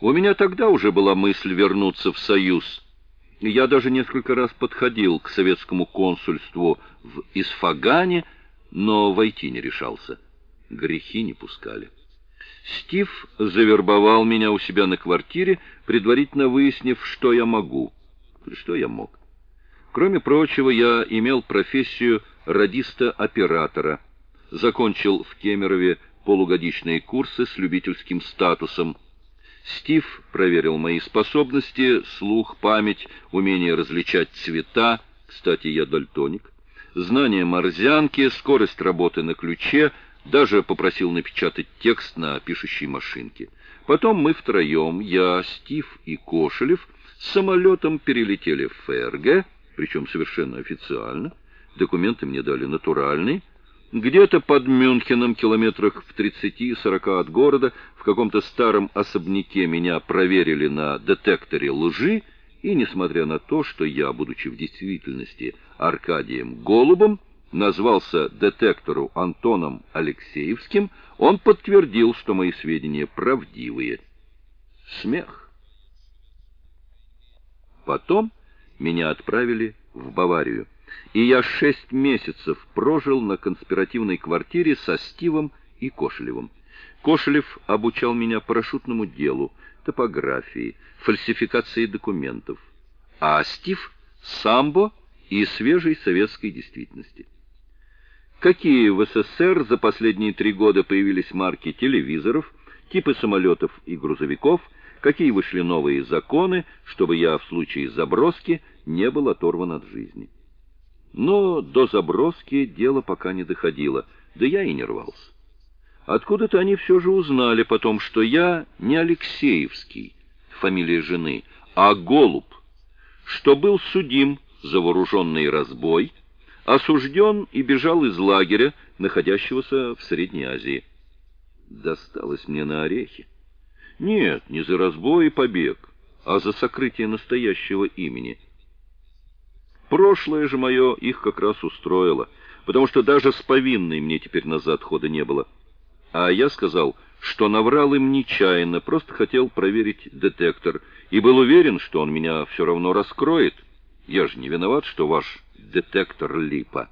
У меня тогда уже была мысль вернуться в Союз. Я даже несколько раз подходил к советскому консульству в Исфагане, но войти не решался. Грехи не пускали. Стив завербовал меня у себя на квартире, предварительно выяснив, что я могу. Что я мог? Кроме прочего, я имел профессию радиста-оператора. Закончил в Кемерове полугодичные курсы с любительским статусом. Стив проверил мои способности, слух, память, умение различать цвета, кстати, я дальтоник, знание морзянки, скорость работы на ключе, даже попросил напечатать текст на пишущей машинке. Потом мы втроем, я, Стив и Кошелев, самолетом перелетели в ФРГ, причем совершенно официально. Документы мне дали натуральные, где-то под Мюнхеном, километрах в 30-40 от города, в каком-то старом особняке меня проверили на детекторе лжи, и, несмотря на то, что я, будучи в действительности Аркадием Голубом, назвался детектору Антоном Алексеевским, он подтвердил, что мои сведения правдивые. Смех. Потом меня отправили в Баварию и я шесть месяцев прожил на конспиративной квартире со Стивом и Кошелевым. Кошелев обучал меня парашютному делу, топографии, фальсификации документов, а Стив — самбо и свежей советской действительности. Какие в СССР за последние три года появились марки телевизоров, типы самолетов и грузовиков, какие вышли новые законы, чтобы я в случае заброски не был оторван от жизни. Но до заброски дело пока не доходило, да я и не рвался. Откуда-то они все же узнали потом, что я не Алексеевский, фамилия жены, а Голуб, что был судим за вооруженный разбой, осужден и бежал из лагеря, находящегося в Средней Азии. Досталось мне на орехи. Нет, не за разбой и побег, а за сокрытие настоящего имени — Прошлое же мое их как раз устроило, потому что даже с повинной мне теперь назад хода не было. А я сказал, что наврал им нечаянно, просто хотел проверить детектор, и был уверен, что он меня все равно раскроет. Я же не виноват, что ваш детектор липа.